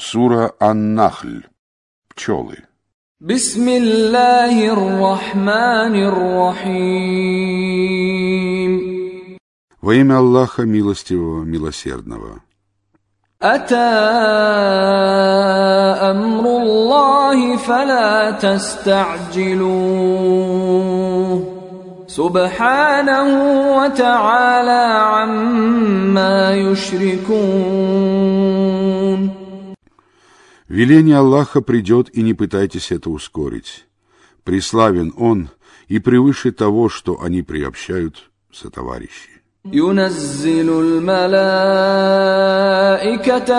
Сура Ан-Нахль. Пчелы. بسم الله الرحمن الرحيم Во имя Аллаха Милостивого, Милосердного. أتى أمر الله فلا تستعجلوه سبحانه وتعالى عما يشركون Веление Аллаха придет, и не пытайтесь это ускорить. Преславен Он и превыше того, что они приобщают сотоварищи. ينزل الملائكة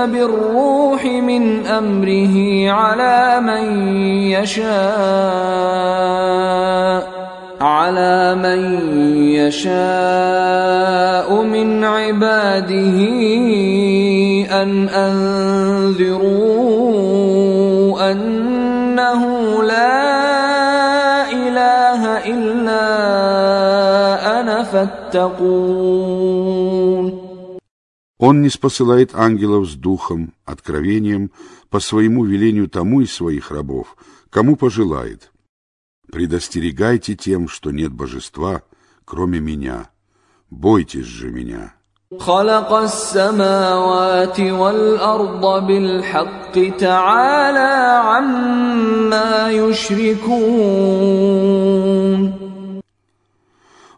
بالروح من أمره على من يشاء على من يشاء من عباده أن أنذروا أنه لا إله إلا أنا فاتقون Он не спосылает ангелов с духом, откровением, по своему велению тому из своих рабов, кому пожелает. Предостерегайте тем, что нет божества, кроме меня. Бойтесь же меня. خلق السماوات والأرض بالحق تعالى عما يشركون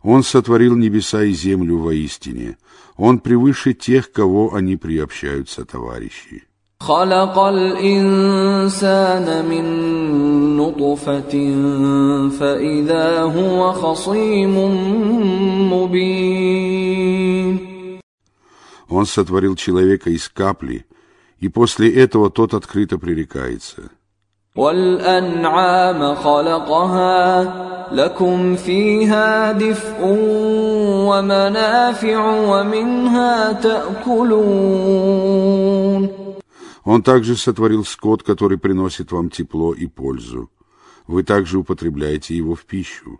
Он сотворил небеса и землю воистине. Он превыше тех, кого они приобщаются товарищи. خلق الإنسان من نطفة فإذا هو خصيم مبين Он сотворил человека из капли, и после этого тот открыто пререкается. والأنعام خلقها لكم فيها دفء ومنافع ومنها تأكلون Он также сотворил скот, который приносит вам тепло и пользу. Вы также употребляете его в пищу.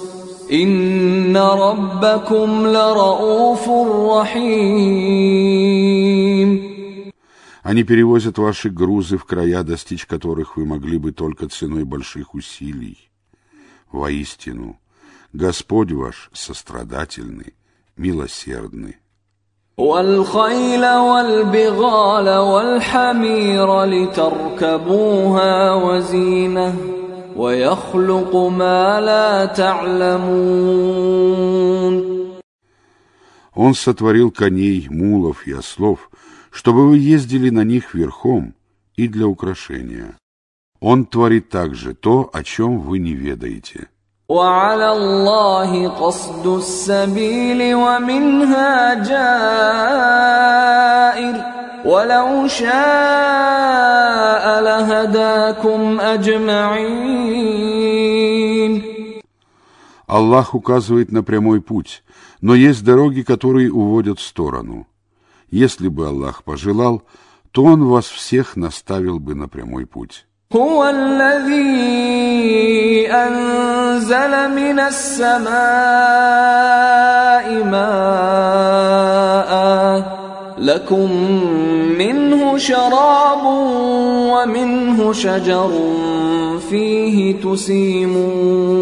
ان ربكم لرؤوف رحيم Они перевозят ваши грузы в края, достичь которых вы могли бы только ценой больших усилий. Воистину, Господь ваш сострадательный, милосердный. والخيل والبغال والحمير لتركبوها وزينه ويخلق ما لا تعلمون Он сотворил коней, мулов и ослов, чтобы вы ездили на них верхом и для украшения. Он творит также то, о чем вы не ведаете. وعلى الله قصد السبيل ومنها جائر ولو شاء لهداكم اجمعين Аллах указывает на прямой путь, но есть дороги, которые уводят в сторону. Если бы Аллах пожелал, то Он вас всех наставил бы на прямой путь. هو الذي انزل من السماء ماء لكم منه شراب ومنه شجر فيه تسيمون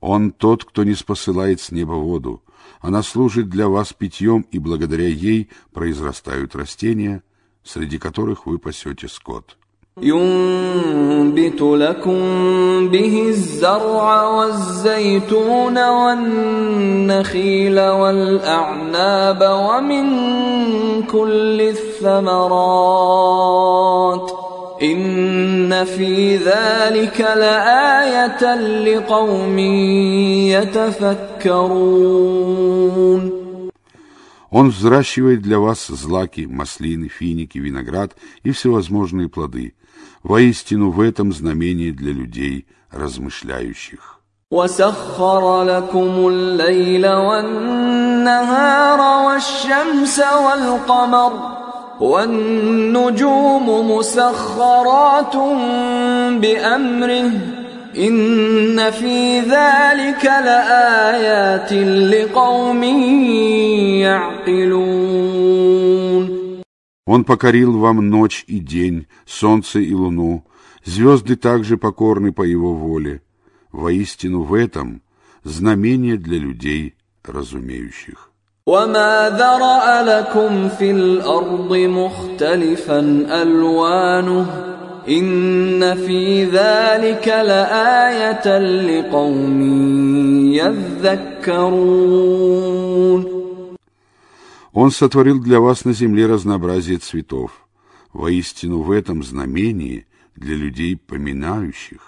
Он тот, кто не спосылает с неба воду. Она служит для вас питьем, и благодаря ей произрастают растения, среди которых вы пасете скот. ينبت لكم به الزرع والزيتون والنخيل والاعناب ومن كل الثمرات ان في ذلك لايه لقوم يتفكرون Он взращивает для вас злаки, маслины, финики, виноград и всевозможные плоды. Воистину в этом знамение для людей, размышляющих. وسخر لكم الليل والنهار والشمس والقمر والنجوم مسخرات بامره ان في ذلك لايات لقوم يعقلون Он покорил вам ночь и день, солнце и луну, звезды также покорны по его воле. Воистину в этом знамение для людей, разумеющих. وما ذرأ لكم في الأرض مختلفا ألوانه إن في ذلك لآية لقوم يذكرون Он сотворил для вас на земле разнообразие цветов. Воистину в этом знамении для людей поминающих.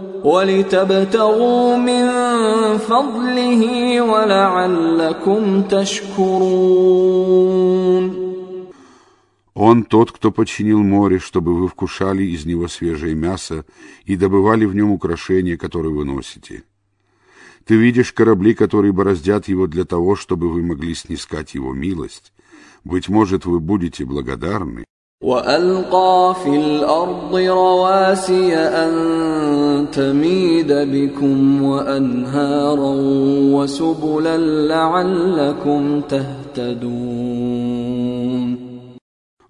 ولتبتغوا من فضله ولعلكم تشكرون Он тот, кто подчинил море, чтобы вы вкушали из него свежее мясо и добывали в нем украшения, которые вы носите. Ты видишь корабли, которые бороздят его для того, чтобы вы могли снискать его милость. Быть может, вы будете благодарны. وألقى في الأرض رواسي أن تميد بكم وأنهارا وسبلا لعلكم تهتدون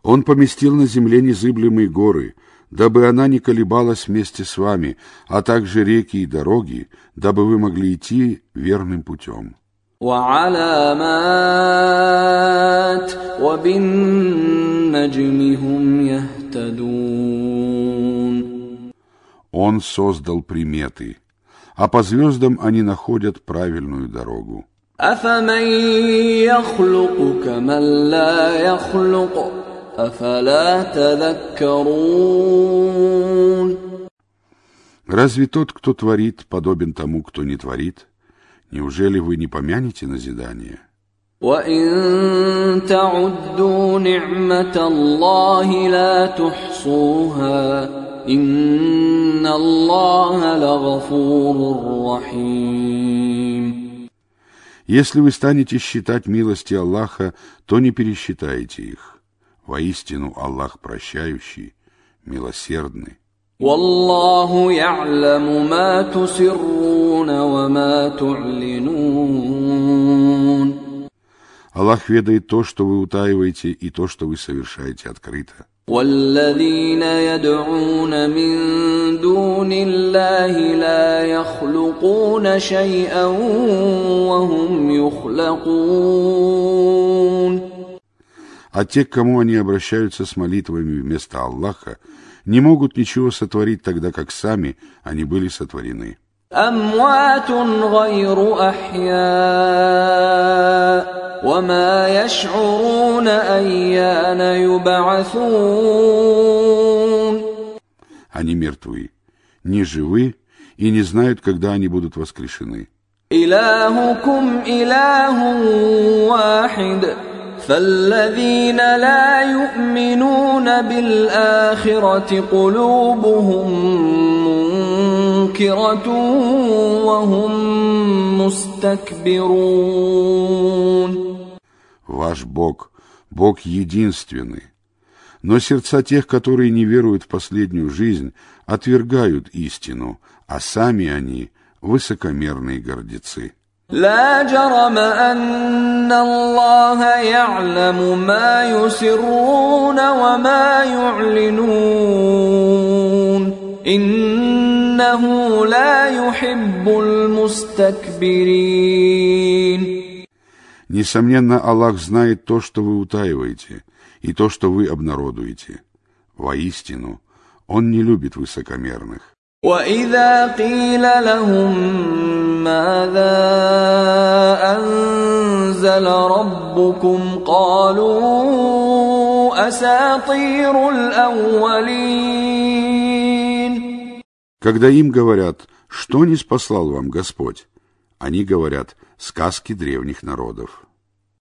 Он поместил на земле незыблемые горы, дабы она не колебалась вместе с вами, а также реки и дороги, дабы вы могли идти верным путем. وعلامات وبالنجم هم يهتدون Он создал приметы, а по звездам они находят правильную дорогу. أفمن يخلق كمن لا يخلق أفلا تذكرون Разве тот, кто творит, подобен тому, кто не творит? Неужели вы не помянете назидание? وإن تعدوا نعمة الله لا تحصوها إن الله لغفور رحيم Если вы станете считать милости Аллаха, то не пересчитаете их. Воистину Аллах прощающий, милосердный. والله يعلم ما تسرون وما تعلنون Аллах ведает то, что вы утаиваете, и то, что вы совершаете открыто. والذين يدعون من دون الله لا يخلقون شيئا وهم يخلقون А те, к кому они обращаются с молитвами вместо Аллаха, не могут ничего сотворить тогда, как сами они были сотворены. أموات غير أحياء وما يشعرون أيان يبعثون Они мертвы, не живы и не знают, когда они будут воскрешены. إلهكم إله واحد فالذين لا يؤمنون بالآخرة قلوبهم منكرة وهم مستكبرون Ваш Бог, Бог единственный. Но сердца тех, которые не веруют в последнюю жизнь, отвергают истину, а сами они высокомерные гордецы. لا جرم أن الله يعلم ما يسرون وما يعلنون إنه لا يحب المستكبرين Несомненно, Аллах знает то, что вы утаиваете, и то, что вы обнародуете. Воистину, Он не любит высокомерных. واذا قيل لهم ماذا انزل ربكم قالوا اساطير الاولين Когда им говорят, что не спаслал вам Господь, они говорят, сказки древних народов.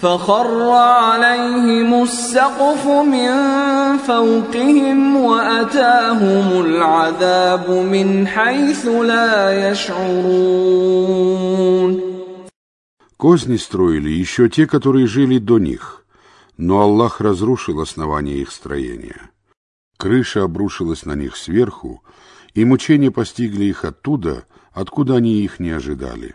فخر عليهم السقف من فوقهم واتاهم العذاب من حيث لا يشعرون Козни строили еще те, которые жили до них, но Аллах разрушил основание их строения. Крыша обрушилась на них сверху, и мучения постигли их оттуда, откуда они их не ожидали.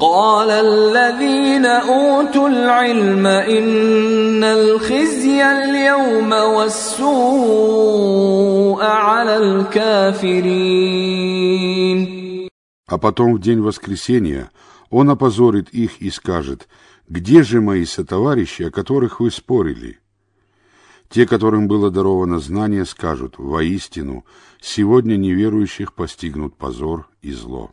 قال الذين أوتوا العلم إن الخزي اليوم والسوء على الكافرين А потом в день воскресения он опозорит их и скажет, «Где же мои сотоварищи, о которых вы спорили?» Те, которым было даровано знание, скажут, «Воистину, сегодня неверующих постигнут позор и зло».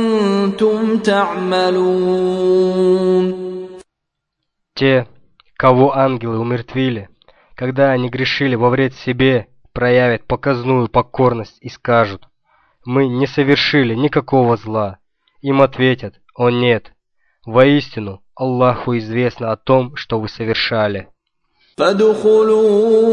تعملون Те, кого ангелы умертвили, когда они грешили во вред себе, проявят показную покорность и скажут, «Мы не совершили никакого зла». Им ответят, «О нет, воистину Аллаху известно о том, что вы совершали». فادخلوا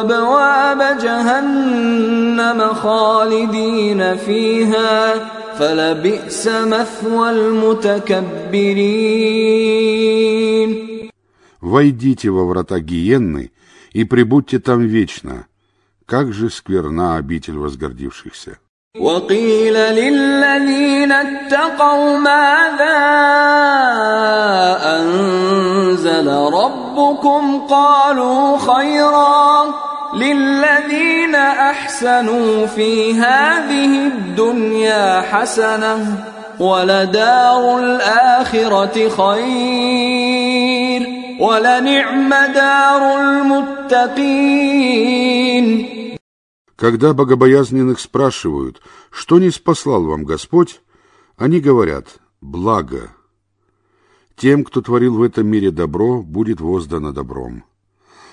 أبواب جهنم خالدين فيها فلبئس مثوى المتكبرين «Войдите во врата гиенны и прибудьте там вечно. Как же скверна обитель возгордившихся!» وقيل للذين اتقوا ماذا أنزل ربكم قالوا خيرا للذين أحسنوا في هذه الدنيا حسنة ولدار الآخرة خير ولنعم دار المتقين Когда богобоязненных спрашивают, что не спаслал вам Господь, они говорят «благо». Тем, кто творил в этом мире добро, будет воздано добром.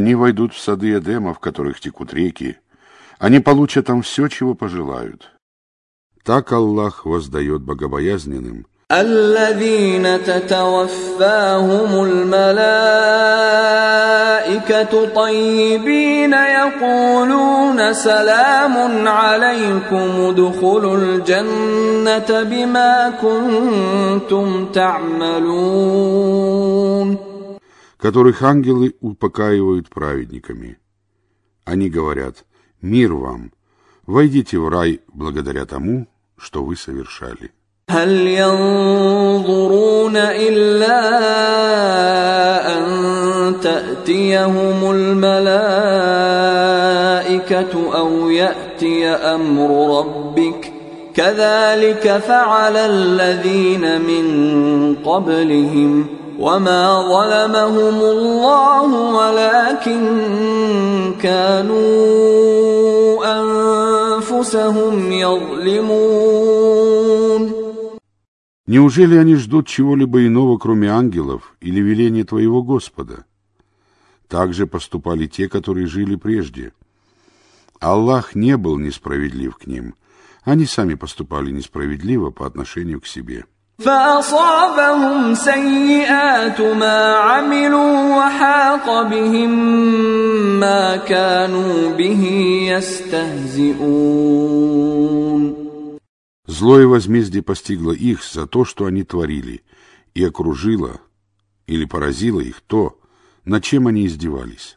Они войдут в сады Эдема, в которых текут реки. Они получат там все, чего пожелают. Так Аллах воздает богобоязненным, الذين تتوفاهم الملائكة طيبين يقولون سلام عليكم ادخلوا الجنة بما كنتم تعملون которых ангелы упокаивают праведниками. Они говорят «Мир вам! Войдите в рай благодаря тому, что вы совершали». هل ينظرون إلا أن تأتيهم الملائكة أو يأتي أمر ربك كذلك فعل الذين من قبلهم وما ظلمهم الله ولكن كانوا أنفسهم يظلمون Неужели они ждут чего-либо иного, кроме ангелов или веления твоего Господа? Так же поступали те, которые жили прежде. Аллах не был несправедлив к ним. Они сами поступали несправедливо по отношению к себе. فأصابهم سيئات ما عملوا وحاق بهم ما كانوا به يستهزئون Злое возмездие постигло их за то, что они творили, и окружило или поразило их то, над чем они издевались.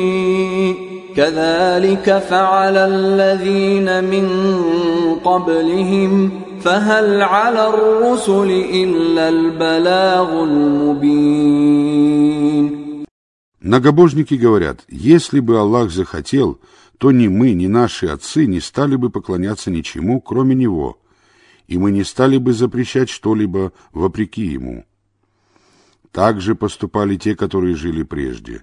كذلك فعل الذين من قبلهم فهل على الرسل إلا البلاغ المبين Многобожники говорят, если бы Аллах захотел, то ни мы, ни наши отцы не стали бы поклоняться ничему, кроме Него, и мы не стали бы запрещать что-либо вопреки Ему. Так же поступали те, которые жили прежде.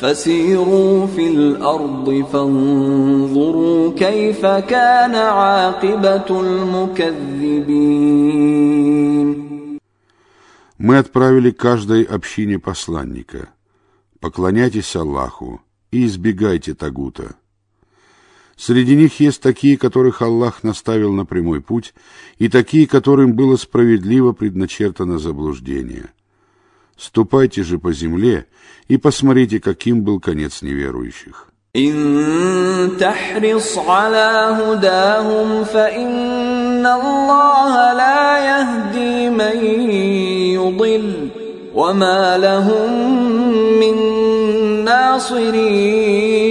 فسيروا في الارض فانظروا كيف كان عاقبه المكذبين Мы отправили каждой общине посланника. Поклоняйтесь Аллаху и избегайте тагута. Среди них есть такие, которых Аллах наставил на прямой путь, и такие, которым было справедливо предначертано заблуждение. Ступайте же по земле и посмотрите, каким был конец неверующих. إن تحرص على هداهم فإن الله لا يهدي من يضل وما لهم من ناصرين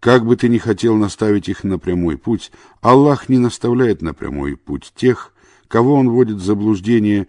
Как бы ты ни хотел наставить их на прямой путь, Аллах не наставляет на прямой путь тех, кого Он вводит в заблуждение,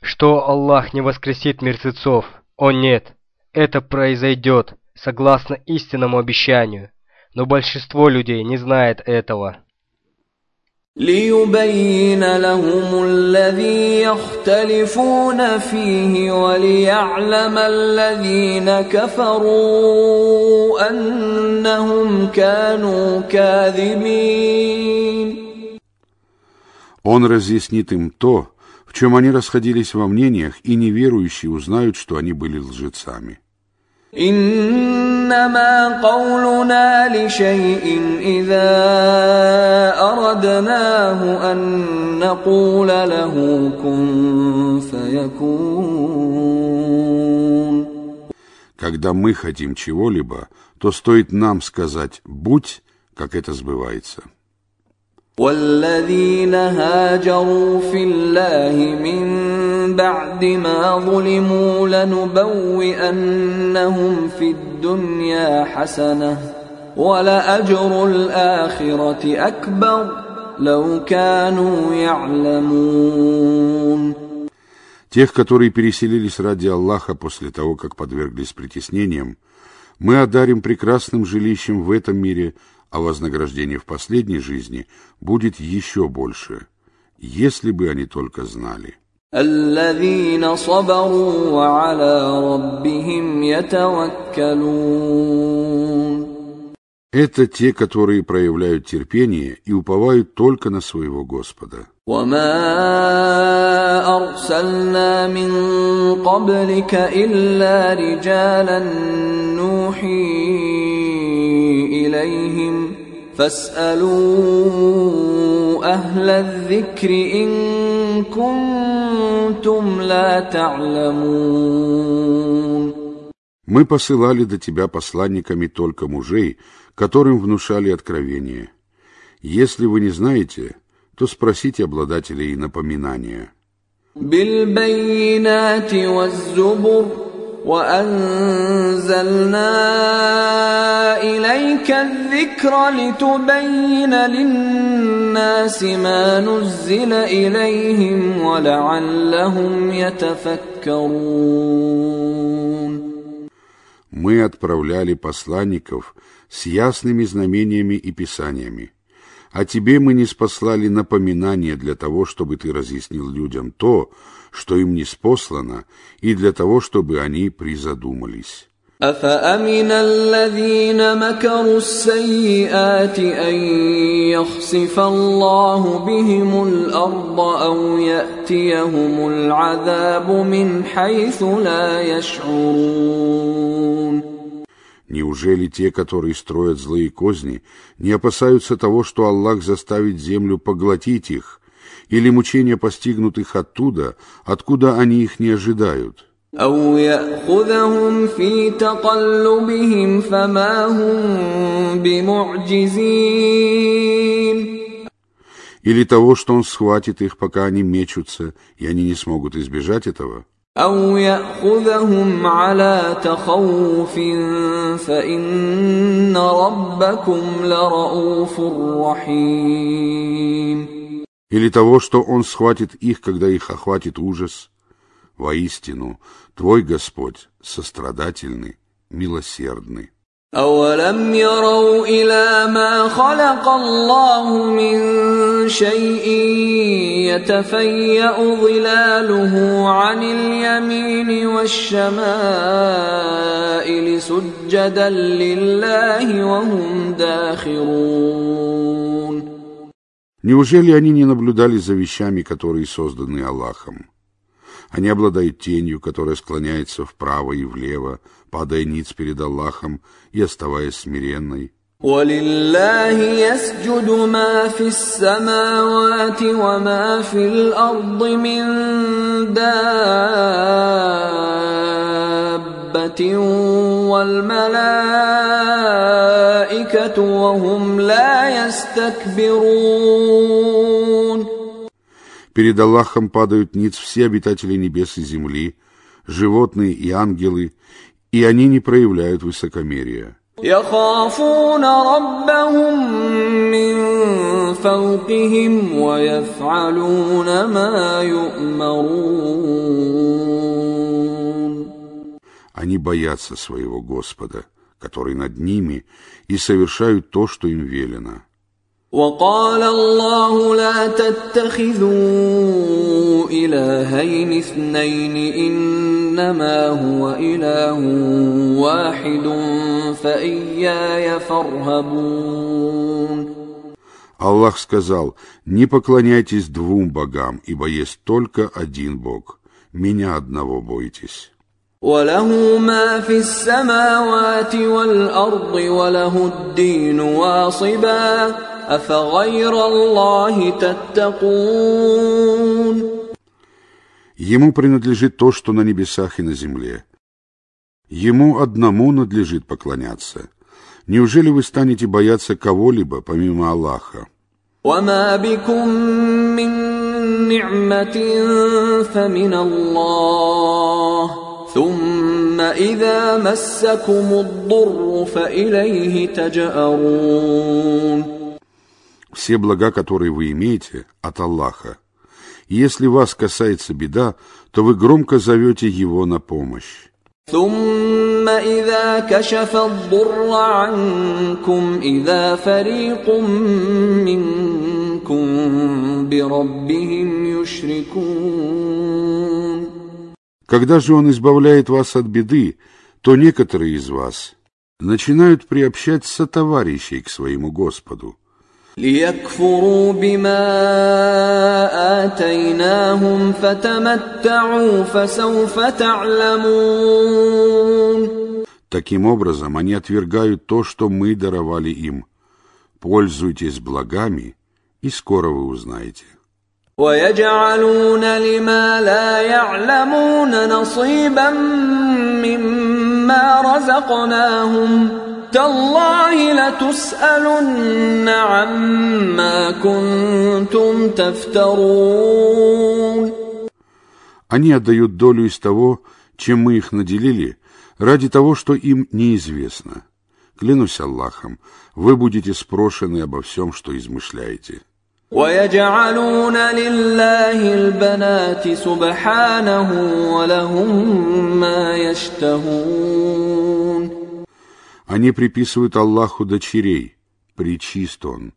что Аллах не воскресит мертвецов. О нет, это произойдет, согласно истинному обещанию, но большинство людей не знает этого. ليبين لهم الذي يختلفون فيه وليعلم الذين كفروا أنهم كانوا كاذبين Он разъяснит им то, в чем они расходились во мнениях, и неверующие узнают, что они были лжецами. إنما قولنا لشيء إذا أردناه أن نقول له كن فيكون Когда мы хотим чего-либо, то стоит нам сказать «будь», как это сбывается. والذين هاجروا في الله من بعد ما ظلموا لنبوئنهم في الدنيا حسنه ولأجر الآخرة أكبر لو كانوا يعلمون Тех, которые переселились ради Аллаха после того, как подверглись притеснениям, мы одарим прекрасным жилищем в этом мире, а вознаграждение в последней жизни будет еще больше, если бы они только знали. الذين صبروا وعلى ربهم يتوكلون Это те, которые проявляют терпение и уповают только на своего Господа. وما أرسلنا من قبلك إلا رجالا نوحي إليهم فاسألوا أهل الذكر إن كنتم لا تعلمون Мы посылали до тебя посланниками только мужей, которым внушали откровение. Если вы не знаете, то спросите обладателей напоминания. بالبينات والزبر وأنزلنا إليك الذكر لتبين للناس ما نزل إليهم ولعلهم يتفكرون Мы отправляли посланников с ясными знамениями и писаниями. А тебе мы не спаслали напоминание для того, чтобы ты разъяснил людям то, что им не спослано, и для того, чтобы они призадумались. أفأمن الذين مكروا السيئات أن يخسف الله بهم الأرض أو يأتيهم العذاب من حيث لا يشعرون Неужели те, которые строят злые козни, не опасаются того, что Аллах заставит землю поглотить их, или мучения постигнут их оттуда, откуда они их не ожидают? أو يأخذهم في تقلبهم فما هم بمعجزين Или того, что Он схватит их, пока они мечутся, и они не смогут избежать этого? أو يأخذهم على تخوف فإن ربكم لرؤوف رحيم Или того, что Он схватит их, когда их охватит ужас? Воистину, Твой Господь сострадательный, милосердный. أولم يروا إلى ما خلق الله من شيء يتفيأ ظلاله عن اليمين والشمائل سجدا لله وهم داخرون Неужели они не наблюдали за вещами, которые созданы Аллахом? Они обладают тенью, которая склоняется вправо и влево, падая ниц перед Аллахом и оставаясь смиренной. ولله يسجد ما في السماوات وما في الأرض من دابة والملائكة وهم لا يستكبرون Перед Аллахом падают ниц все обитатели небес и земли, животные и ангелы, и они не проявляют высокомерия. يخافون ربهم من فوقهم ويفعلون ما يؤمرون они боятся своего Господа, который над ними, и совершают то, что им велено. وقال الله لا تتخذوا إلهين اثنين إنما هو إله واحد فإياي فارهبون Аллах сказал, не поклоняйтесь двум богам, ибо есть только один Бог. Меня одного бойтесь. وله ما في السماوات والأرض وله الدين واصبا أفغير الله تتقون Ему принадлежит то, что на небесах и на земле. Ему одному надлежит поклоняться. Неужели вы станете бояться кого-либо, помимо Аллаха? وما بكم من نعمة فمن الله ثم إذا مسكم الضر فإليه تجأرون Все блага, которые вы имеете, от Аллаха. Если вас касается беда, то вы громко зовете Его на помощь. ثم إذا كشف الضر عنكم إذا فريق منكم بربهم يشركون Когда же Он избавляет вас от беды, то некоторые из вас начинают приобщать сотоварищей к своему Господу. ليكفروا بما آتيناهم فتمتعوا فسوف تعلمون Таким образом, они отвергают то, что мы даровали им. Пользуйтесь благами, и скоро вы узнаете. ويجعلون لما لا يعلمون نصيبا مما رزقناهم تالله لتسألن عما كنتم تفترون Они отдают долю из того, чем мы их наделили, ради того, что им неизвестно. Клянусь Аллахом, вы будете спрошены обо всем, что измышляете. ويجعلون لله البنات سبحانه ولهم ما يشتهون Они приписывают Аллаху дочерей, причист Он.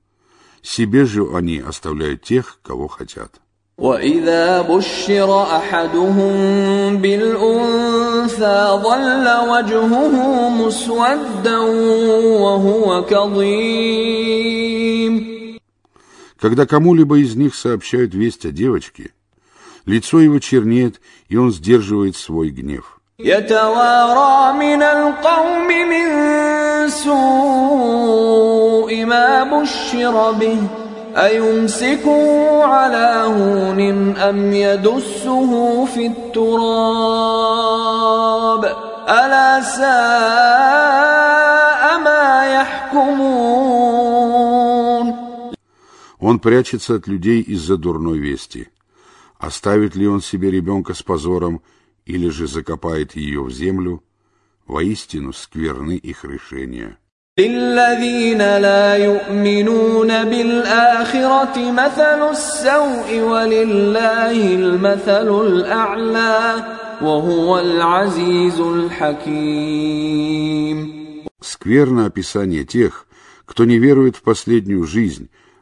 Себе же они оставляют тех, кого хотят. وإذا بشر أحدهم بالأنثى ظل وجهه مسودا وهو كظيم Когда кому-либо из них сообщают весть о девочке, лицо его чернеет, и он сдерживает свой гнев. يتوارى من القوم من سوء ما بشر به أيمسكه على هون أم يدسه في التراب ألا ساء Он прячется от людей из-за дурной вести. Оставит ли он себе ребенка с позором или же закопает ее в землю? Воистину скверны их решения. للذين لا يؤمنون بالآخرة مثل السوء ولله المثل الأعلى وهو العزيز الحكيم Скверно описание тех, кто не верует в последнюю жизнь,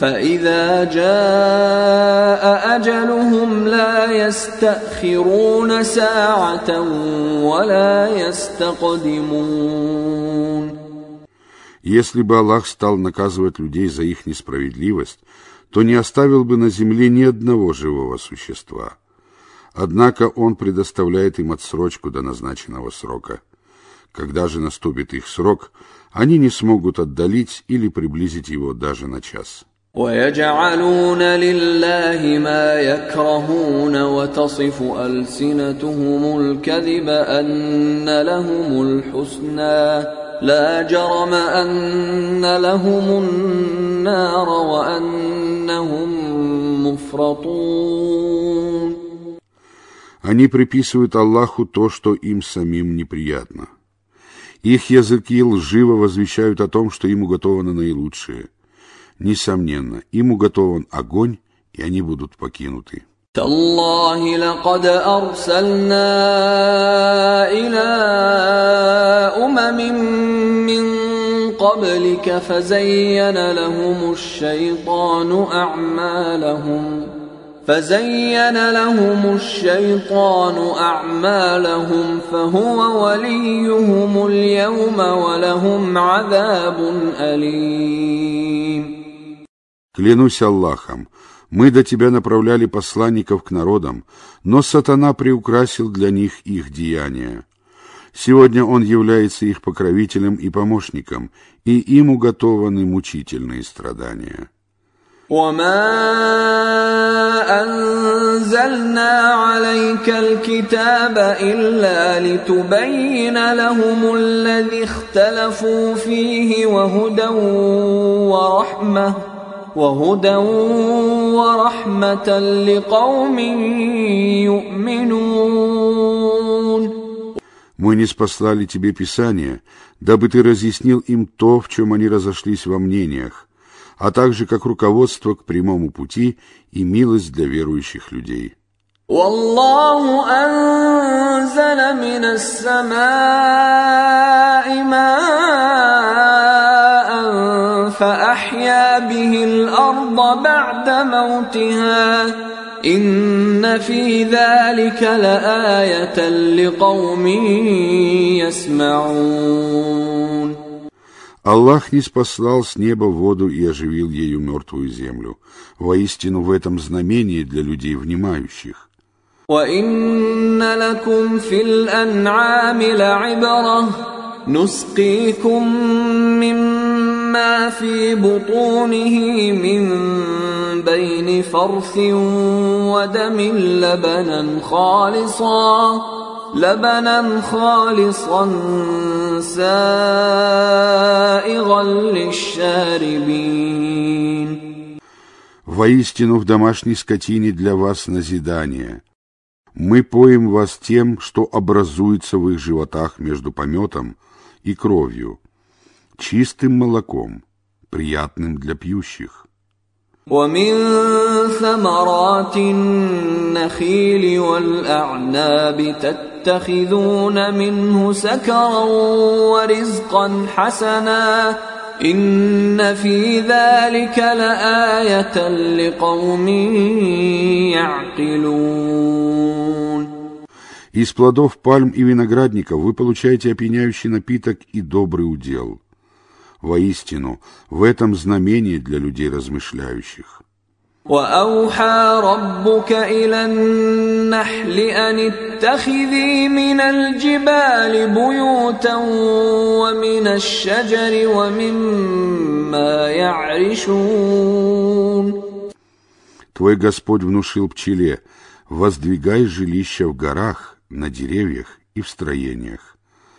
فإذا جاء أجلهم لا يستأخرون ساعة ولا يستقدمون Если бы Аллах стал наказывать людей за их несправедливость, то не оставил бы на земле ни одного живого существа. Однако Он предоставляет им отсрочку до назначенного срока. Когда же наступит их срок, они не смогут отдалить или приблизить его даже на час. ويجعلون لله ما يكرهون وتصف ألسنتهم الكذب أن لهم الحسنى لا جرم أن لهم النار وأنهم مفرطون Они приписывают Аллаху то, что им самим неприятно. Их языки лживо возвещают о том, что им уготовано наилучшее. Несомненно, им уготован огонь, и они будут покинуты. تالله لقد أرسلنا إلى أمم من قبلك فزين لهم الشيطان أعمالهم فزين لهم الشيطان أعمالهم فهو وليهم اليوم ولهم عذاب أليم Клянусь Аллахом, мы до тебя направляли посланников к народам, но сатана приукрасил для них их деяния. Сегодня он является их покровителем и помощником, и им уготованы мучительные страдания. وما أنزلنا عليك الكتاب إلا لتبين لهم الذي اختلفوا فيه وهدى ورحمة وهدى ورحمة لقوم يؤمنون Мы не спаслали тебе Писание, дабы ты разъяснил им то, в чем они разошлись во мнениях, а также как руководство к прямому пути и милость для верующих людей. والله أنزل من السماء ماء فأحيا به الأرض بعد موتها إن في ذلك لآية لقوم يسمعون Аллах не спаслал с неба воду и оживил ею мертвую землю. Воистину в этом знамение для людей внимающих. وإن لكم في الأنعام لعبرة نسقيكم مما في بطونه من بين فرث ودم لبنا خالصا لبنا خالصا سائغا للشاربين Воистину в домашней скотине для вас назидание. Мы поим вас тем, что образуется в их животах между пометом и кровью, чистым молоком, приятным для пьющих. ومن ثمرات النخيل والأعناب تتخذون منه سكرا ورزقا حسنا إن في ذلك لآية لقوم يعقلون Из плодов пальм и виноградников вы получаете опьяняющий напиток и добрый удел. Воистину, в этом знамение для людей размышляющих. وأوحى ربك إلى النحل أن اتخذي من الجبال بيوتا ومن الشجر ومما يعرشون Твой Господь внушил пчеле, воздвигай жилища в горах, на деревьях и в строениях.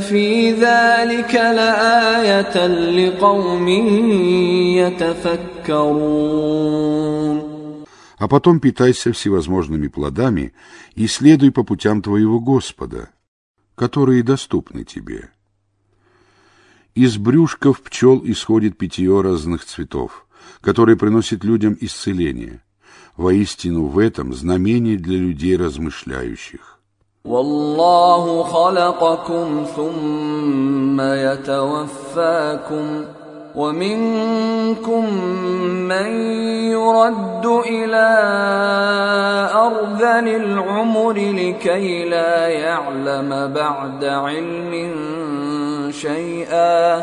في ذلك لآية لقوم يتفكرون А потом питайся всевозможными плодами и следуй по путям твоего Господа, которые доступны тебе. Из брюшков пчел исходит питье разных цветов, которые приносят людям исцеление. Воистину в этом знамение для людей размышляющих. والله خلقكم ثم يتوفاكم ومنكم من يرد إلى ارذل العمر لكي لا يعلم بعد علم شيئا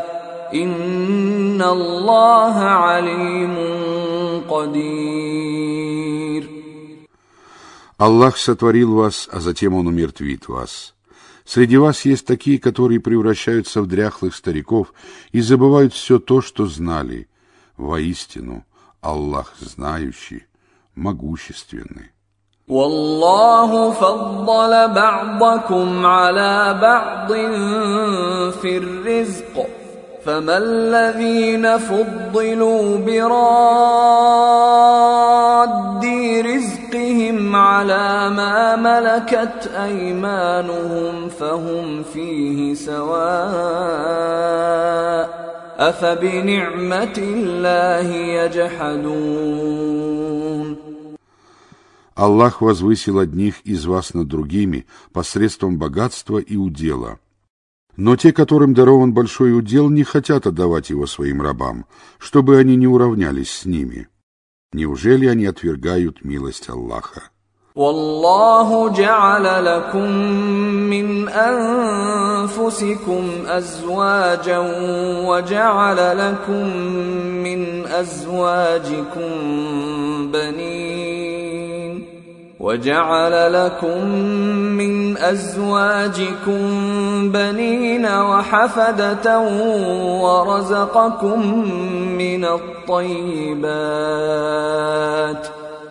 إن الله عليم قدير Аллах сотворил вас, а затем Он умертвит вас. Среди вас есть такие, которые превращаются в дряхлых стариков и забывают все то, что знали. Воистину, Аллах знающий, могущественный. والله فضل بعضكم على بعض في الرزق فما الذين فضلوا براد رزقهم على ما ملكت ايمانهم فهم فيه سواء افبنعمه الله يجحدون Аллах возвысил одних из вас над другими посредством богатства и удела. Но те, которым дарован большой удел, не хотят отдавать его своим рабам, чтобы они не уравнялись с ними. Неужели они отвергают милость Аллаха? والله جعل لكم من انفسكم ازواجا وجعل لكم من ازواجكم بنين وجعل لكم من ازواجكم بنين وحفده ورزقكم من الطيبات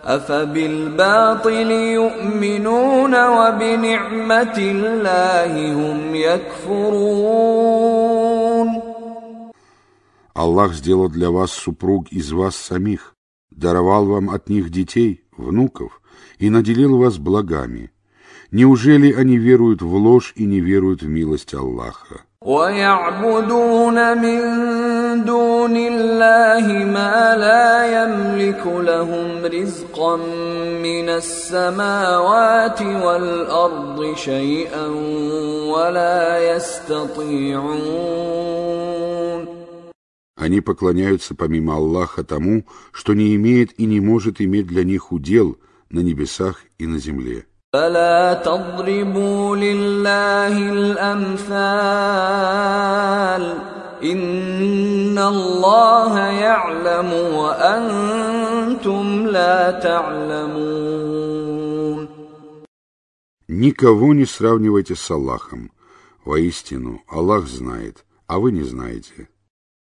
افبالباطل يؤمنون وبنعمه الله هم يكفرون Аллах сделал для вас супруг из вас самих, даровал вам от них детей, внуков и наделил вас благами. Неужели они веруют в ложь и не веруют в милость Аллаха? ويعبدون من دون الله ما لا يملك لهم رزقا من السماوات والارض شيئا ولا يستطيعون Они поклоняются помимо Аллаха тому, что не имеет и не может иметь для них удел на небесах и на земле. فلا تضربوا لله الامثال ان الله يعلم وانتم لا تعلمون Никого не сравнивайте с Аллахом. Воистину, Аллах знает, а вы не знаете.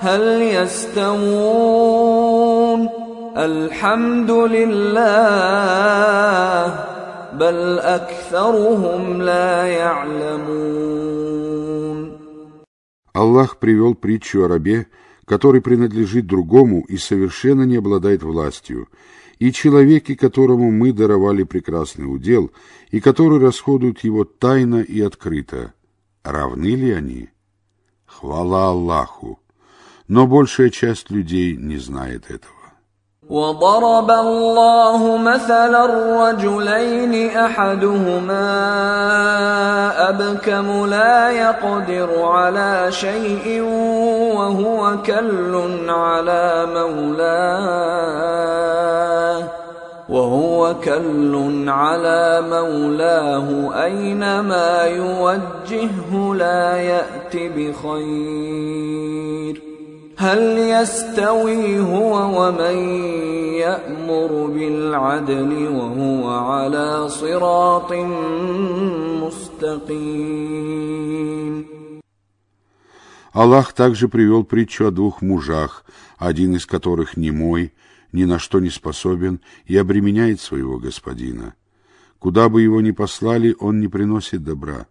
هل يستوون الحمد لله بل اكثرهم لا يعلمون Аллах привел притчу о рабе, который принадлежит другому и совершенно не обладает властью, и человеке, которому мы даровали прекрасный удел, и который расходует его тайно и открыто. Равны ли они? Хвала Аллаху! Но большая часть людей не знает этого. وضرب الله مثلا رجلين احدهما ابكم لا يقدر على شيء وهو كل على مولاه وهو كل على مولاه اينما يوجهه لا يات بخير هل يستوي هو ومن يامر بالعدل وهو على صراط مستقيم Аллах также привел притчу о двух мужах, один из которых немой, ни на что не способен и обременяет своего господина. Куда бы его ни послали, он не приносит добра.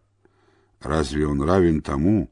Разве он равен тому,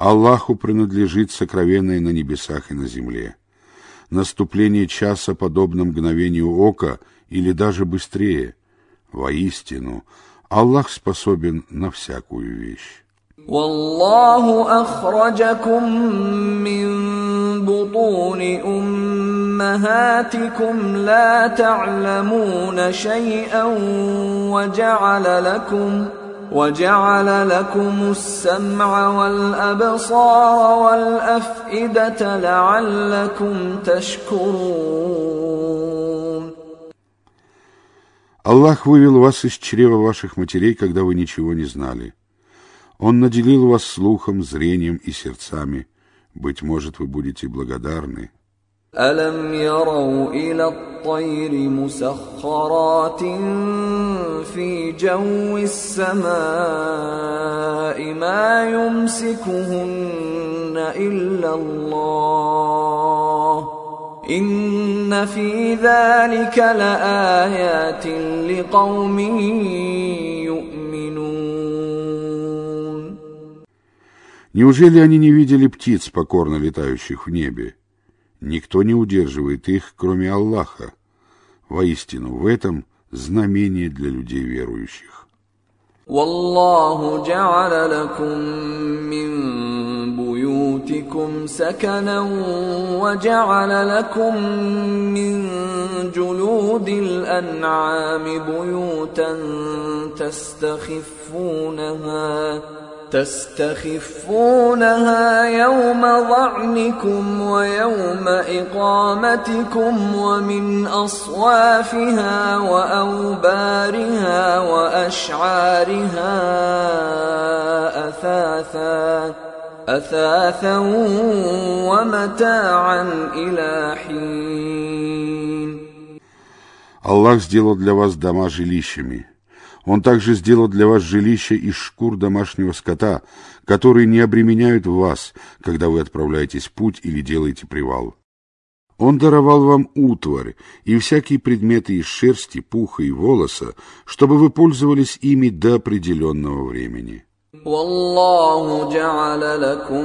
Аллаху принадлежит сокровенное на небесах и на земле. Наступление часа подобно мгновению ока или даже быстрее. Воистину, Аллах способен на всякую вещь. والله أخرجكم من بطون أمهاتكم لا تعلمون شيئا وجعل لكم وجعل لكم السمع والأبصار والأفئدة لعلكم تشكرون Аллах вывел вас из чрева ваших матерей, когда вы ничего не знали. Он наделил вас слухом, зрением и сердцами. Быть может, вы будете благодарны. ألم يروا إلى الطير مسخرات في جو السماء ما يمسكهن إلا الله إن في ذلك لآيات لقوم يؤمنون Неужели они не видели птиц, покорно летающих в небе? Никто не удерживает их, кроме Аллаха. Воистину, в этом знамение для людей верующих. والله جعل لكم من بيوتكم سكنا وجعل لكم من جلود الانعام بيوتا تستخفونها تستخفونها يوم ظعنكم ويوم إقامتكم ومن أصوافها وأوبارها وأشعارها أثاثا أثاثا ومتاعا إلى حين Аллах сделал для вас дома жилищами, Он также сделал для вас жилище из шкур домашнего скота, которые не обременяют вас, когда вы отправляетесь в путь или делаете привал. Он даровал вам утварь и всякие предметы из шерсти, пуха и волоса, чтобы вы пользовались ими до определенного времени. والله جعل لكم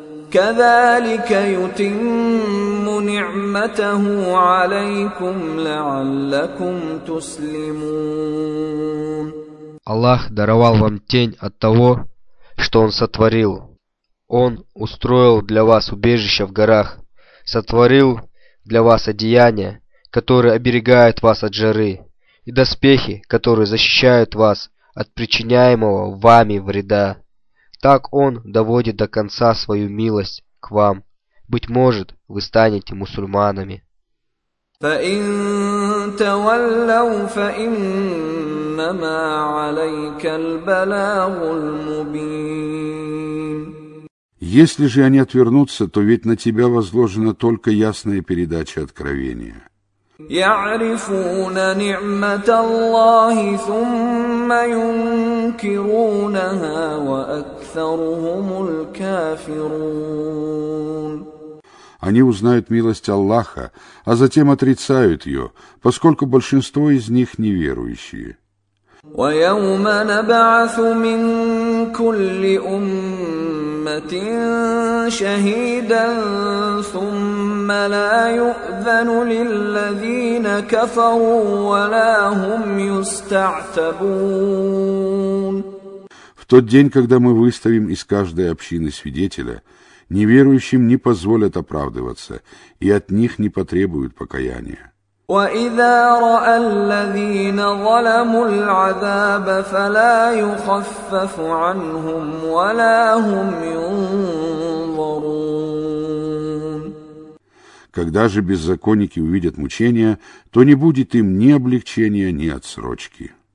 كذلك يتم نعمته عليكم لعلكم تسلمون Аллах даровал вам тень от того, что Он сотворил, он устроил для вас убежище в горах, сотворил для вас одеяния, которые оберегают вас от жары, и доспехи, которые защищают вас от причиняемого вами вреда. Так Он доводит до конца свою милость к вам. Быть может, вы станете мусульманами. فإن تولوا فإنما عليك البلاغ المبين Если же они отвернутся, то ведь на тебя возложена только ясная передача откровения. يعرفون نعمة الله ثم ينكرونها وأكثرهم الكافرون Они узнают милость Аллаха, а затем отрицают ее, поскольку большинство из них неверующие. ويوم نبعث من كل أمة شهيدا ثم لا يؤذن للذين كفروا ولا هم يستعتبون В тот день, когда мы выставим из каждой общины свидетеля, неверующим не позволят оправдываться, и от них не потребуют покаяния. واذا راى الذين ظلموا العذاب فلا يخفف عنهم ولا هم ينظرون Когда же беззаконники увидят мучения, то не будет им ни облегчения, ни отсрочки.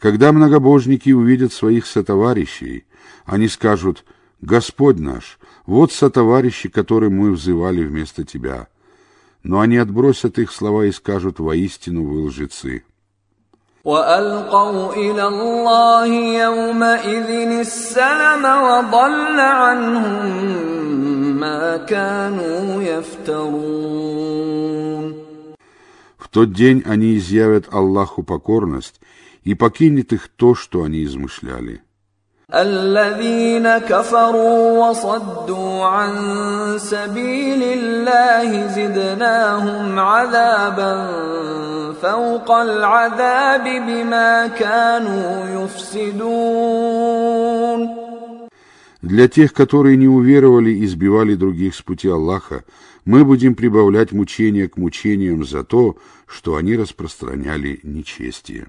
Когда многобожники увидят своих сотоварищей, они скажут «Господь наш, вот сотоварищи, которым мы взывали вместо Тебя». Но они отбросят их слова и скажут «Воистину вы лжецы». وألقوا إلى الله يومئذ السلم وضل عنهم ما كانوا يفترون В тот день они изъявят Аллаху покорность, и покинет их то, что они измышляли. الذين كفروا وصدوا عن سبيل الله زدناهم عذابا فوق العذاب بما كانوا يفسدون Для тех, которые не уверовали и сбивали других с пути Аллаха, мы будем прибавлять мучения к мучениям за то, что они распространяли нечестие.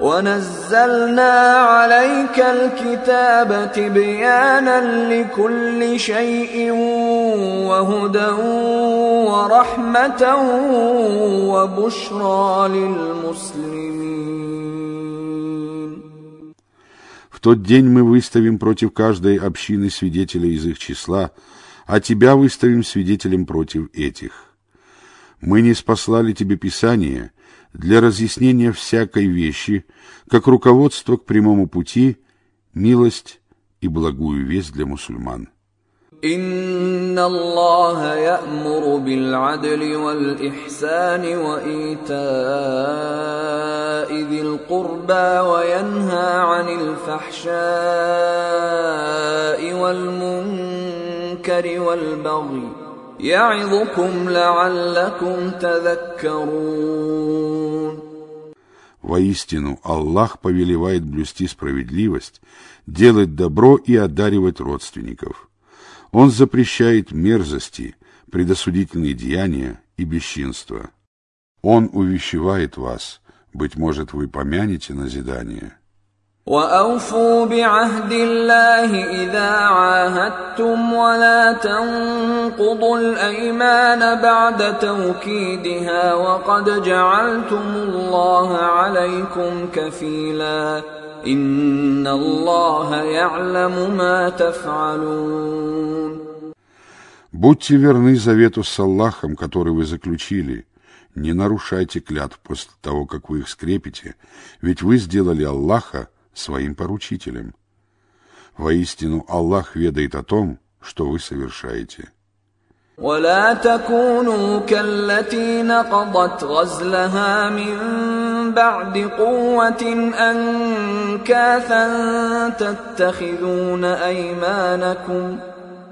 ونزلنا عليك الكتاب تبيانا لكل شيء وهدى ورحمة وبشرى للمسلمين В тот день мы выставим против каждой общины свидетеля из их числа, а тебя выставим свидетелем против этих. Мы не спаслали тебе Писание для разъяснения всякой вещи, как руководство к прямому пути, милость и благую весть для мусульман. إن الله يأمر بالعدل والإحسان وإيتاء ذي القربى وينهى عن الفحشاء والمنكر والبغي يعظكم لعلكم تذكرون Воистину, Аллах повелевает блюсти справедливость, делать добро и одаривать родственников. Он запрещает мерзости, предосудительные деяния и бесчинства. Он увещевает вас, быть может, вы помянете назидание. وأوفوا بعهد الله إذا عاهدتم ولا تنقضوا الأيمان بعد توكيدها وقد جعلتم الله عليكم كفيلا إن الله يعلم ما تفعلون Будьте верны завету с Аллахом, который вы заключили. Не нарушайте клятв после того, как вы их скрепите, ведь вы сделали Аллаха своим поручителем. Воистину, Аллах ведает о том, что вы совершаете. ولا تكونوا كالتي نقضت غزلها من بعد قوة أنكاثا تتخذون أيمانكم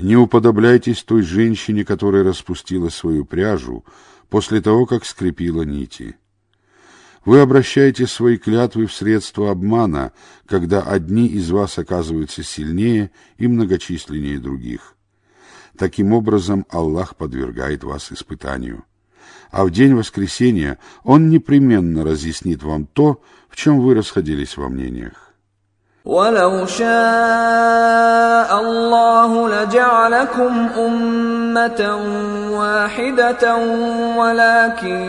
Не уподобляйтесь той женщине, которая распустила свою пряжу после того, как скрепила нити. Вы обращаете свои клятвы в средства обмана, когда одни из вас оказываются сильнее и многочисленнее других. Таким образом, Аллах подвергает вас испытанию. А в день воскресения Он непременно разъяснит вам то, в чем вы расходились во мнениях. ولو شاء الله لجعلكم أمة واحدة ولكن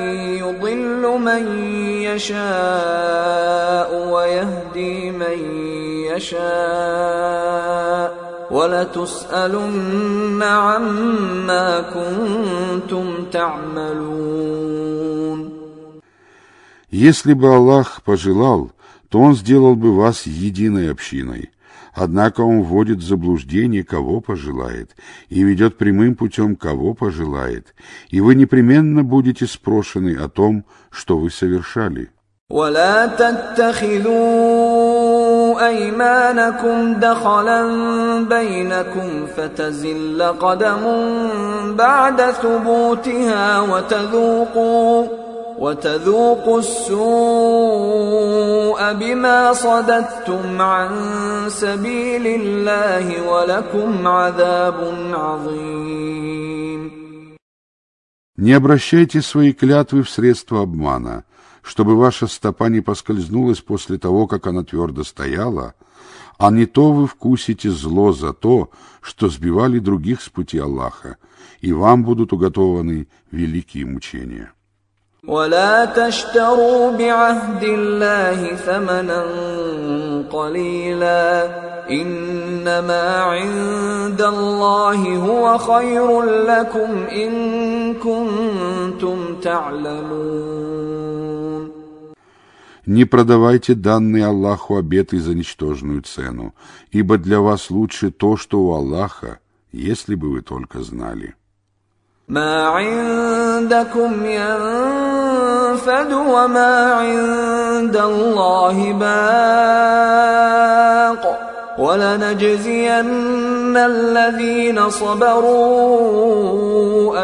يضل من يشاء ويهدي من يشاء ولتسألن عما كنتم تعملون Если бы Аллах пожелал, то Он сделал бы вас единой общиной, Однако он вводит в заблуждение, кого пожелает, и ведет прямым путем, кого пожелает, и вы непременно будете спрошены о том, что вы совершали. ولا تتخذوا ايمانكم دخلا بينكم فتزل قدم بعد ثبوتها وتذوقوا وتذوقوا السوء بما صددتم عن سبيل الله ولكم عذاب عظيم Не обращайте свои клятвы в средства обмана, чтобы ваша стопа не поскользнулась после того, как она твердо стояла, а не то вы вкусите зло за то, что сбивали других с пути Аллаха, и вам будут уготованы великие мучения. ولا تشتروا بعهد الله ثمنا قليلا انما عند الله هو خير لكم ان كنتم تعلمون Не продавайте данные Аллаху обеты за ничтожную цену, ибо для вас лучше то, что у Аллаха, если бы вы только знали. ما عندكم ينفد وما عند الله باق ولنجزين الذين صبروا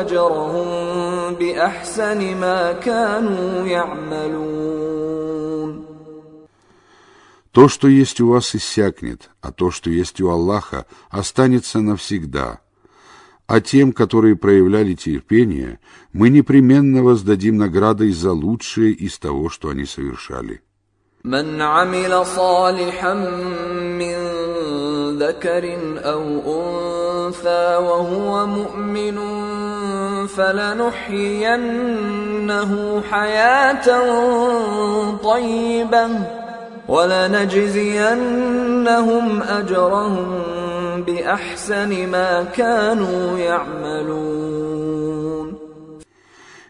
اجرهم باحسن ما كانوا يعملون То, что есть у вас, иссякнет, а то, что есть у Аллаха, останется навсегда. А тем, которые проявляли терпение, мы непременно воздадим наградой за лучшее из того, что они совершали. من عمل صالحا من ذكر او انثى وهو مؤمن فلنحيينه حياه طيبه ولنجزينهم اجرهم باحسن ما كانوا يعملون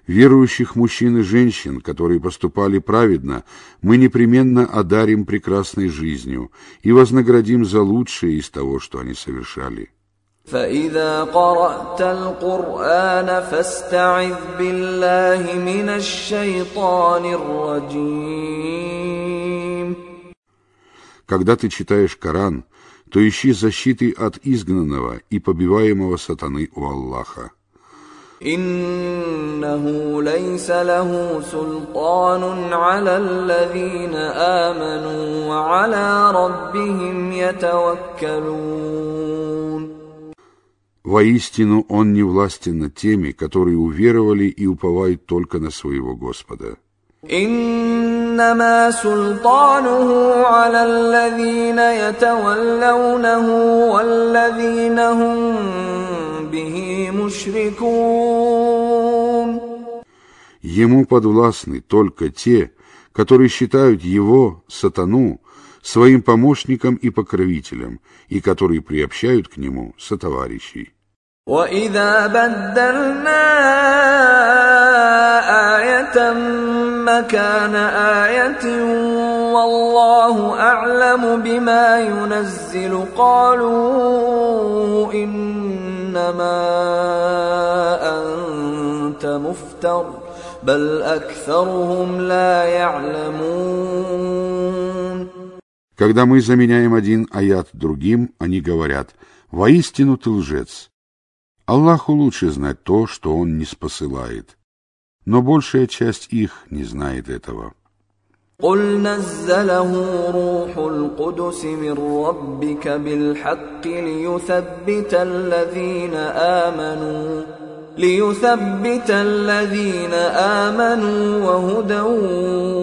Верующих мужчин и женщин, которые поступали праведно, мы непременно одарим прекрасной жизнью и вознаградим за лучшее из того, что они совершали. فإذا قرأت القرآن فاستعذ بالله من الشيطان الرجيم Когда ты читаешь Коран, то ищи защиты от изгнанного и побиваемого сатаны у Аллаха. إنه ليس له سلطان على الذين آمنوا وعلى ربهم يتوكلون Воистину, Он не властен над теми, которые уверовали и уповают только на своего Господа. إنما سلطانه على الذين يتولونه والذين هم به مشركون Ему подвластны только те, которые считают его, сатану, своим помощником и покровителем, и которые приобщают к нему сотоварищей. وإذا بدلنا آية مكان آية والله أعلم بما ينزل قالوا إنما أنت مفتر بل أكثرهم لا يعلمون Когда мы заменяем один аят другим, они говорят, «Воистину ты лжец». Аллаху лучше знать то, что Он не спосылает. Но большая часть их не знает этого. قل نزله روح القدس من ربك بالحق ليثبت الذين آمنوا ليثبت الذين آمنوا وهدى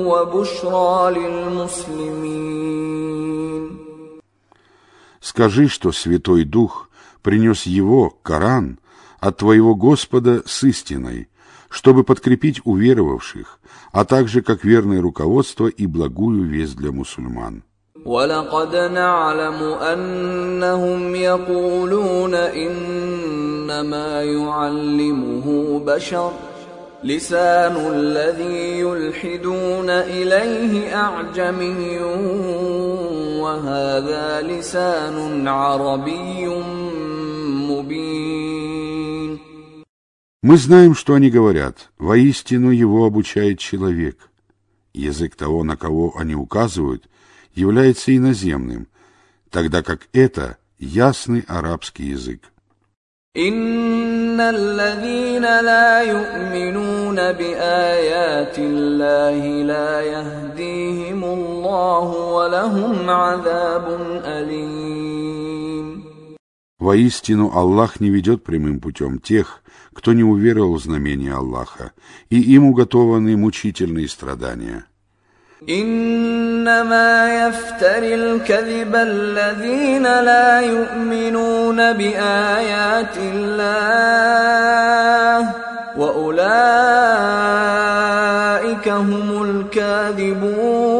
وبشرى للمسلمين Скажи, что Святой Дух принес его, Коран, от твоего Господа с истиной, чтобы подкрепить уверовавших, а также как верное руководство и благую весть для мусульман. ولقد نعلم أنهم يقولون إنما يعلمه بشر لسان الذي يلحدون إليه أعجمي وهذا لسان عربي مبين Мы знаем, что они говорят. Воистину его обучает человек. Язык того, на кого они указывают, является иноземным, тогда как это ясный арабский язык. إن الذين لا يؤمنون بآيات الله لا يهديهم الله ولهم عذاب أليم Воистину Аллах не ведет прямым путем тех, кто не уверовал в знамение Аллаха, и им уготованы мучительные страдания. انما يفتري الكذب الذين لا يؤمنون بايات الله واولئك هم الكاذبون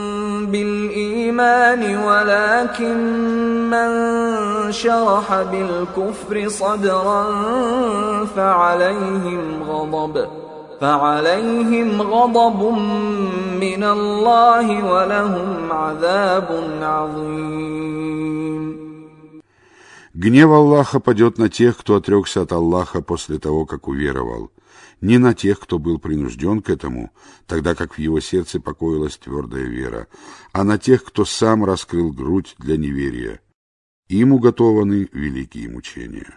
بالايمان ولكن من شرح بالكفر صدرا فعليهم غضب فعليهم غضب من الله ولهم عذاب عظيم Гнев Аллаха падет на тех, кто отрекся от Аллаха после того, как уверовал, не на тех, кто был принужден к этому, тогда как в его сердце покоилась твердая вера, а на тех, кто сам раскрыл грудь для неверия. Им уготованы великие мучения.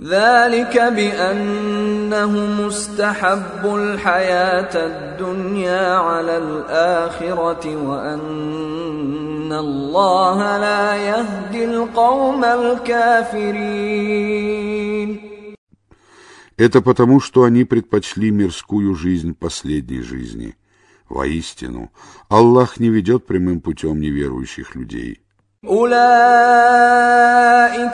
ذلك بأنهم استحبوا الحياة الدنيا على الآخرة وأن الله لا يهدي القوم الكافرين Это потому, что они предпочли мирскую жизнь последней жизни. Воистину, Аллах не ведет прямым путем неверующих людей. أولئك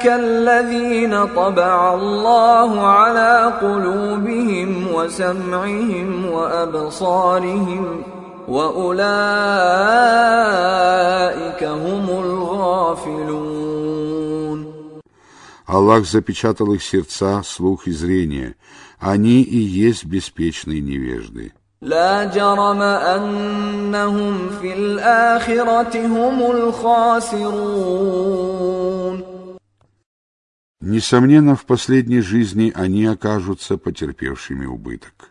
الذين طبع الله على قلوبهم وسمعهم وأبصارهم وأولئك هم الغافلون Аллах запечатал их сердца, слух и зрение. Они и есть беспечные невежды. لا جرم أنهم في الآخرة هم الخاسرون Несомненно, в последней жизни они окажутся потерпевшими убыток.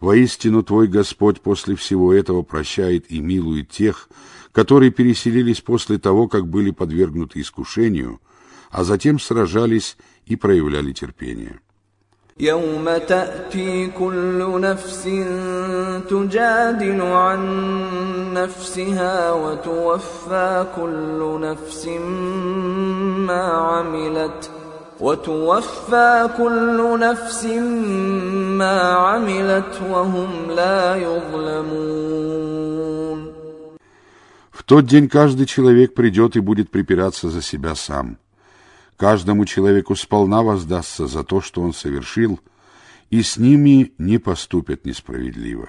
Воистину, Твой Господь после всего этого прощает и милует тех, которые переселились после того, как были подвергнуты искушению, а затем сражались и проявляли терпение. يوم تأتي كل نفس تجادل عن نفسها وتوفى كل نفس ما عملت وتوفى كل نفس ما عملت وهم لا يظلمون В тот день каждый человек придет и будет припираться за себя сам. Каждому человеку сполна воздастся за то, что он совершил, и с ними не поступят несправедливо.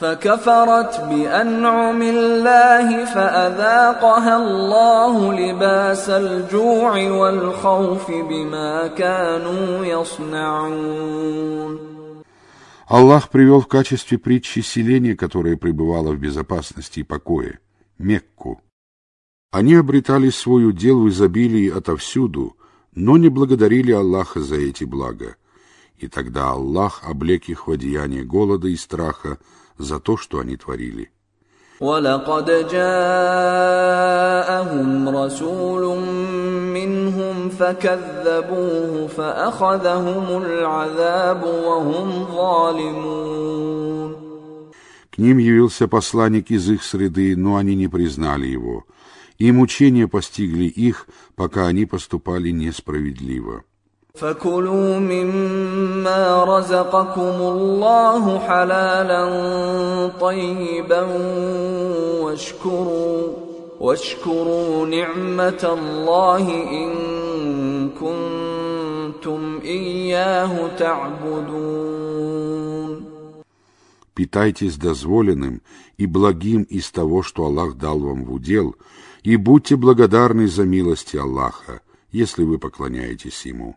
فكفرت بأنعم الله فأذاقها الله لباس الجوع والخوف بما كانوا يصنعون Аллах привел в качестве притчи селение, которое пребывало в безопасности и покое — Мекку. Они обретали свой удел в изобилии отовсюду, но не благодарили Аллаха за эти блага. И тогда Аллах облек их в одеяние голода и страха за то, что они творили. ولقد جاءهم رسول منهم فكذبوه فأخذهم العذاب وهم ظالمون К ним явился посланник из их среды, но они не признали его, и мучения постигли их, пока они поступали несправедливо. فكلوا مما رزقكم الله حلالا طيبا واشكروا واشكروا نعمة الله إن كنتم إياه تعبدون Питайтесь дозволенным и благим из того, что Аллах дал вам в удел, и будьте благодарны за милости Аллаха, если вы поклоняетесь Ему.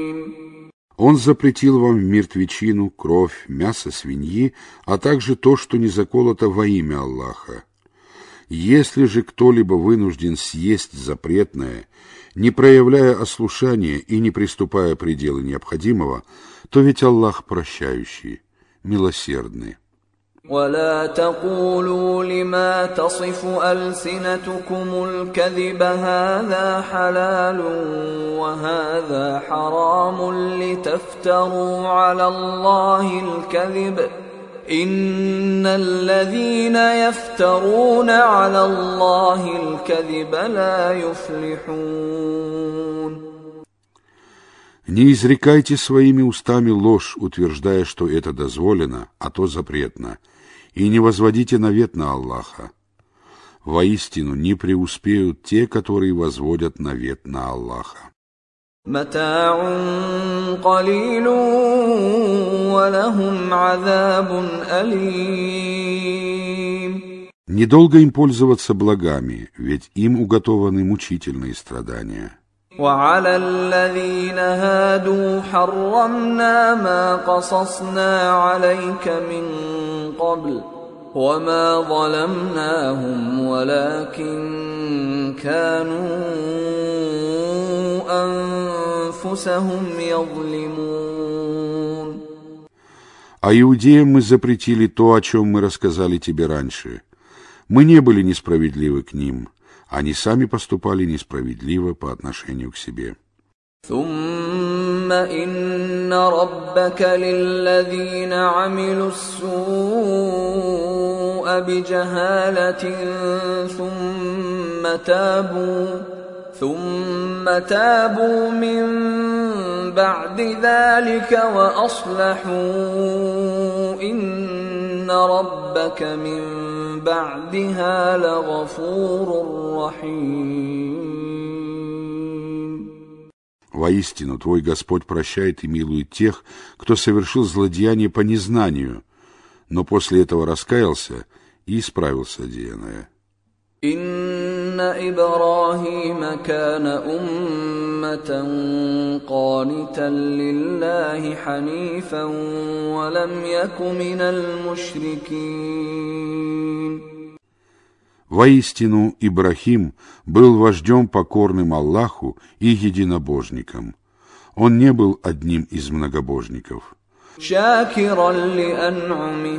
Он запретил вам мертвечину, кровь, мясо свиньи, а также то, что не заколото во имя Аллаха. Если же кто-либо вынужден съесть запретное, не проявляя ослушания и не приступая пределы необходимого, то ведь Аллах прощающий, милосердный. ولا تقولوا لما تصف ألسنتكم الكذب هذا حلال وهذا حرام لتفتروا على الله الكذب إن الذين يفترون على الله الكذب لا يفلحون Не изрекайте своими устами ложь, утверждая, что это дозволено, а то запретно – и не возводите навет на Аллаха. Воистину не преуспеют те, которые возводят навет на Аллаха. Недолго им пользоваться благами, ведь им уготованы мучительные страдания. وعلى الذين هادوا حرمنا ما قصصنا عليك من قبل وما ظلمناهم ولكن كانوا انفسهم يظلمون А иудеям мы запретили то, о чем мы рассказали тебе раньше. Мы не были несправедливы к ним, они сами поступали несправедливо по отношению к себе. ثم إن ربك للذين عملوا السوء بجهالة ثم تابوا ثم تابوا من بعد ذلك وأصلحوا إن ربك من بعدها لغفور رحيم Воистину, твой Господь прощает и милует тех, кто совершил злодеяние по незнанию, но после этого раскаялся и исправил содеянное. إن إبراهيم كان أمة قانتا لله حنيفا ولم يك من المشركين Воистину, Ибрахим был вождем покорным Аллаху и единобожником. Он не был одним из многобожников. شاكرا لأنعمه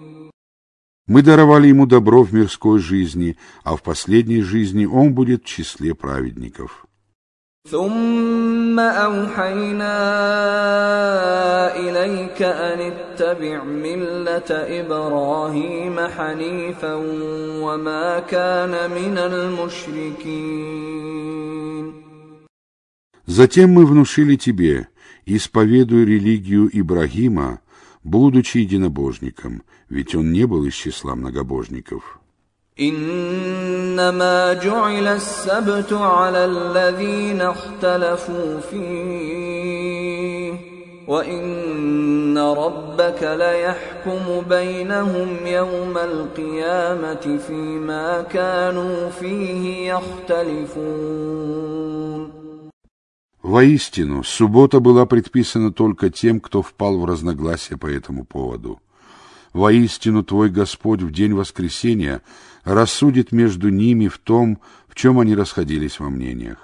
Мы даровали ему добро в мирской жизни, а в последней жизни он будет в числе праведников. ثم أوحينا إليك أن اتبع ملة إبراهيم حنيفا وما كان من المشركين Затем мы внушили тебе, исповедуй религию Ибрагима, будучи единобожником, ведь он не был из числа многобожников. انما جعل السبت على الذين اختلفوا فيه وان ربك ليحكم بينهم يوم القيامه فيما كانوا فيه يختلفون Воистину, суббота была предписана только тем, кто впал в разногласие по этому поводу. Воистину, твой Господь в день воскресения рассудит между ними в том, в чем они расходились во мнениях.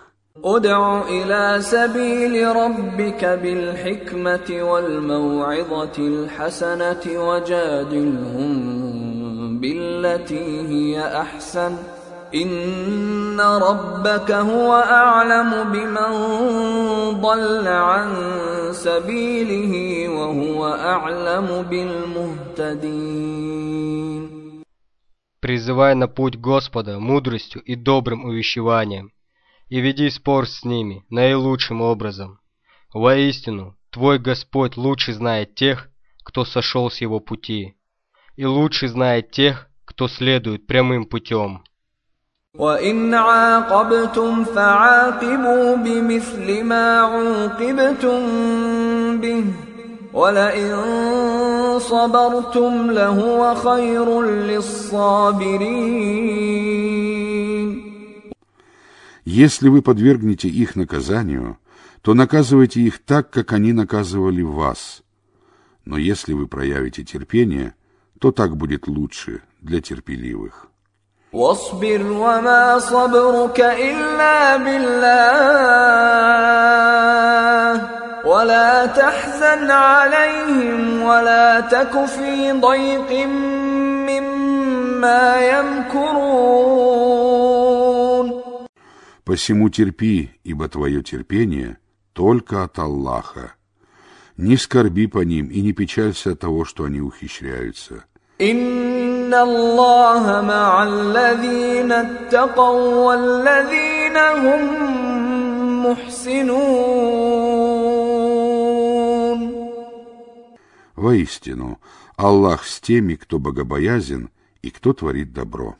ادع إلى سبيل ربك بالحكمة والموعظة الحسنة وجادلهم بالتي هي أحسن إن ربك هو أعلم بمن ضل عن سبيله وهو أعلم بالمهتدين призывай на путь Господа мудростью и добрым увещеванием, и веди спор с ними наилучшим образом. Воистину, твой Господь лучше знает тех, кто сошел с его пути, и лучше знает тех, кто следует прямым путем. وإن عاقبتم فعاقبوا بمثل ما عوقبتم به ولئن صبرتم لهو خير للصابرين Если вы подвергнете их наказанию, то наказывайте их так, как они наказывали вас. Но если вы проявите терпение, то так будет лучше для терпеливых. واصبر وما صبرك إلا بالله ولا تحزن عليهم ولا تك في ضيق مما يمكرون Посему терпи, ибо твое терпение только от Аллаха. Не скорби по ним и не печалься от того, что они ухищряются. إن الله مع الذين اتقوا والذين هم محسنون Воистину, Аллах с теми, кто богобоязен и кто творит добро.